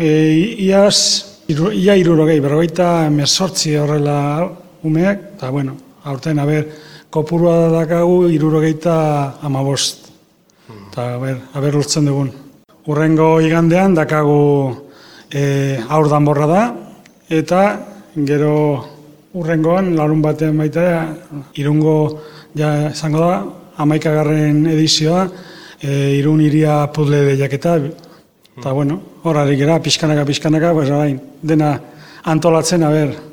e, iaz, iru, ia irurogei, berrogeita mesortzi horrela umeak, eta bueno, aurten, aber, kopurua dakagu irurogeita amabost. Eta, aber, aber urtzen dugun. Urrengo igandean dakagu e, aur danborra da, eta gero urrengoan, larun batean baita, irungo, ja, esango da, amaikagarren edizioa, e, irun iria puzle lehiaketa, eta bueno, horari gara, pixkanaka, pixkanaka, pues, orain, dena antolatzen, aber,